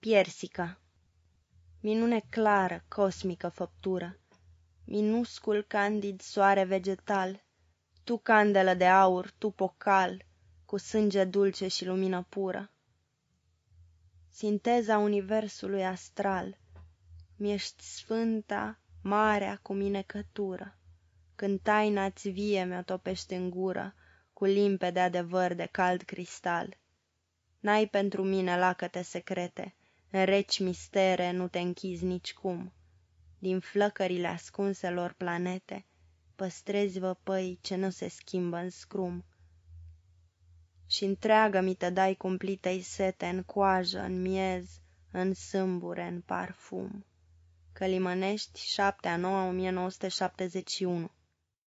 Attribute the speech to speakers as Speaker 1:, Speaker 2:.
Speaker 1: Piersica Minune clară, cosmică făptură, Minuscul candid soare vegetal, Tu candelă de aur, tu pocal, Cu sânge dulce și lumină pură. Sinteza universului astral, Mi-ești sfânta, marea cu minecătură, Când taina-ți vie mi-o topești în gură, Cu limpede adevăr de cald cristal. N-ai pentru mine lacăte secrete, În reci mistere nu te închizi nicicum, Din flăcările ascunselor planete Păstrezi văpăi ce nu se schimbă în scrum. Și întreagă mi te dai cumplitei sete În coajă, în miez, în sâmbure, în parfum. Călimănești, 7 a 9 1971